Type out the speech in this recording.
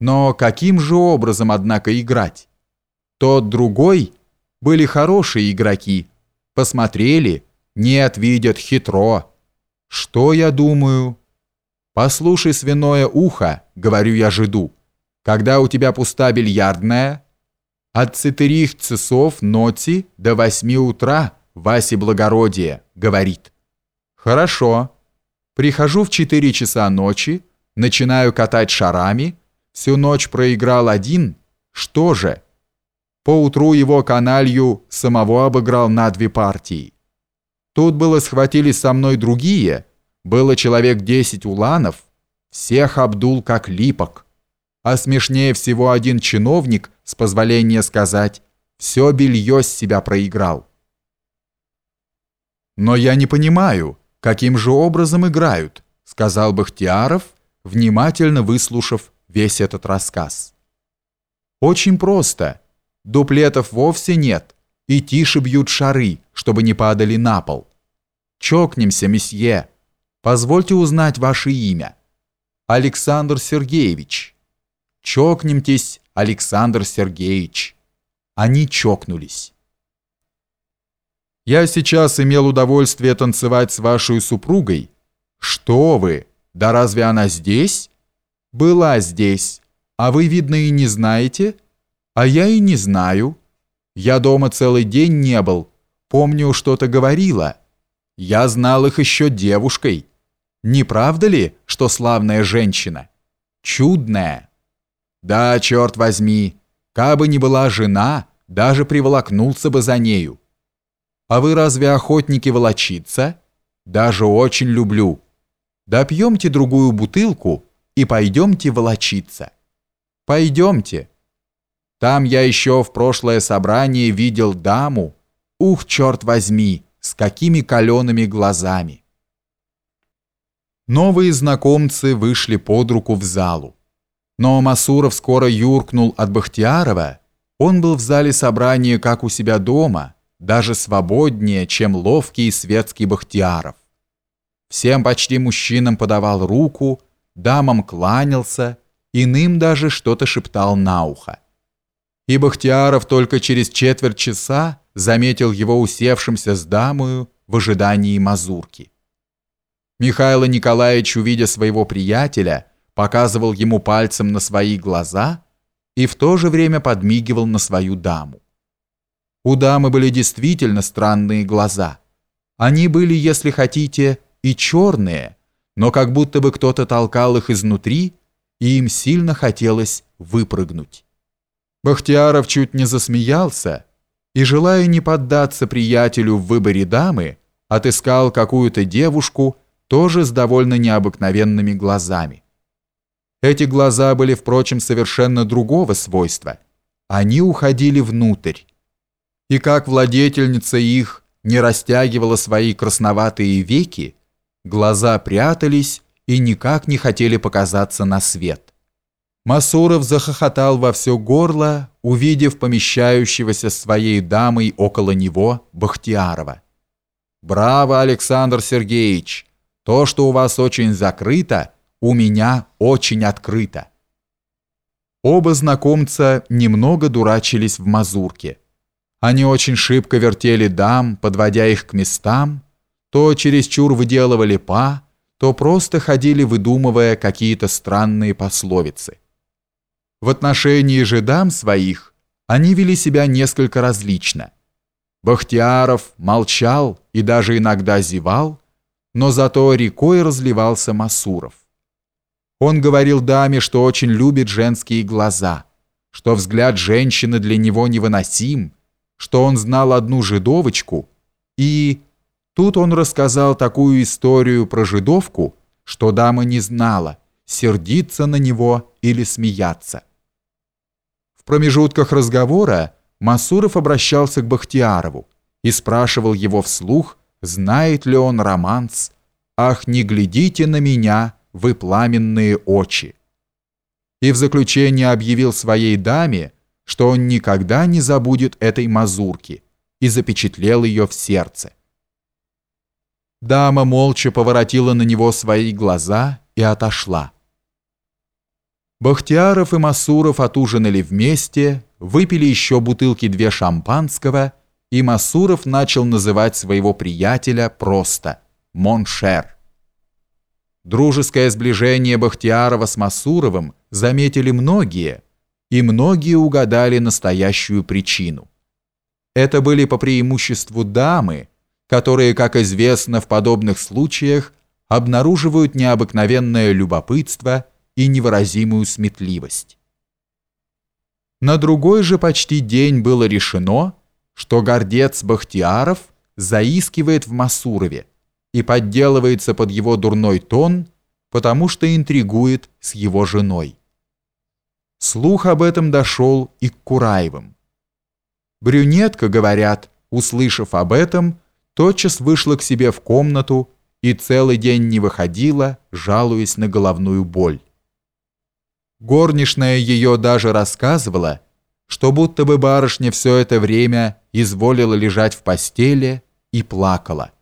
Но каким же образом, однако, играть? Тот другой были хорошие игроки. Посмотрели, нет, видят хитро. Что я думаю? Послушай свиное ухо, говорю я жиду. Когда у тебя пуста бильярдная, от четырех часов ночи до восьми утра Васи благородие, говорит. Хорошо. Прихожу в четыре часа ночи, начинаю катать шарами, всю ночь проиграл один, что же? Поутру его каналью самого обыграл на две партии. Тут было схватились со мной другие, было человек десять уланов, всех обдул как липок. А смешнее всего один чиновник, с позволения сказать, все белье с себя проиграл. «Но я не понимаю, каким же образом играют», сказал Бахтияров, внимательно выслушав весь этот рассказ. «Очень просто. Дуплетов вовсе нет, и тише бьют шары, чтобы не падали на пол. Чокнемся, месье. Позвольте узнать ваше имя. Александр Сергеевич. Чокнемтесь, Александр Сергеевич». Они чокнулись. «Я сейчас имел удовольствие танцевать с вашей супругой». «Что вы? Да разве она здесь?» «Была здесь. А вы, видно, и не знаете?» «А я и не знаю. Я дома целый день не был. Помню, что-то говорила. Я знал их еще девушкой. Не правда ли, что славная женщина? Чудная». «Да, черт возьми, кабы не была жена, даже приволокнулся бы за нею. А вы разве охотники волочиться? Даже очень люблю. Допьемте другую бутылку и пойдемте волочиться. Пойдемте. Там я еще в прошлое собрание видел даму. Ух, черт возьми, с какими калеными глазами. Новые знакомцы вышли под руку в залу. Но Масуров скоро юркнул от Бахтиярова. Он был в зале собрания, как у себя дома, даже свободнее, чем ловкий светский Бахтияров. Всем почти мужчинам подавал руку, дамам кланялся, иным даже что-то шептал на ухо. И Бахтияров только через четверть часа заметил его усевшимся с дамою в ожидании мазурки. Михаил Николаевич, увидя своего приятеля, показывал ему пальцем на свои глаза и в то же время подмигивал на свою даму. У дамы были действительно странные глаза. Они были, если хотите, и черные, но как будто бы кто-то толкал их изнутри, и им сильно хотелось выпрыгнуть. Бахтияров чуть не засмеялся и, желая не поддаться приятелю в выборе дамы, отыскал какую-то девушку, тоже с довольно необыкновенными глазами. Эти глаза были, впрочем, совершенно другого свойства. Они уходили внутрь и как владетельница их не растягивала свои красноватые веки, глаза прятались и никак не хотели показаться на свет. Масуров захохотал во все горло, увидев помещающегося своей дамой около него Бахтиярова. «Браво, Александр Сергеевич! То, что у вас очень закрыто, у меня очень открыто!» Оба знакомца немного дурачились в мазурке – они очень шибко вертели дам, подводя их к местам, то чересчур выделывали па, то просто ходили, выдумывая какие-то странные пословицы. В отношении же дам своих они вели себя несколько различно. Бахтияров молчал и даже иногда зевал, но зато рекой разливался Масуров. Он говорил даме, что очень любит женские глаза, что взгляд женщины для него невыносим, что он знал одну жидовочку, и тут он рассказал такую историю про жидовку, что дама не знала, сердиться на него или смеяться. В промежутках разговора Масуров обращался к Бахтиярову и спрашивал его вслух, знает ли он романс «Ах, не глядите на меня, вы пламенные очи!» И в заключение объявил своей даме, что он никогда не забудет этой мазурки и запечатлел ее в сердце. Дама молча поворотила на него свои глаза и отошла. Бахтияров и Масуров отужинали вместе, выпили еще бутылки две шампанского, и Масуров начал называть своего приятеля просто «Mon cher». Дружеское сближение Бахтиярова с Масуровым заметили многие, и многие угадали настоящую причину. Это были по преимуществу дамы, которые, как известно, в подобных случаях обнаруживают необыкновенное любопытство и невыразимую сметливость. На другой же почти день было решено, что гордец Бахтияров заискивает в Масурове и подделывается под его дурной тон, потому что интригует с его женой. Слух об этом дошел и к Кураевым. Брюнетка, говорят, услышав об этом, тотчас вышла к себе в комнату и целый день не выходила, жалуясь на головную боль. Горничная ее даже рассказывала, что будто бы барышня все это время изволила лежать в постели и плакала.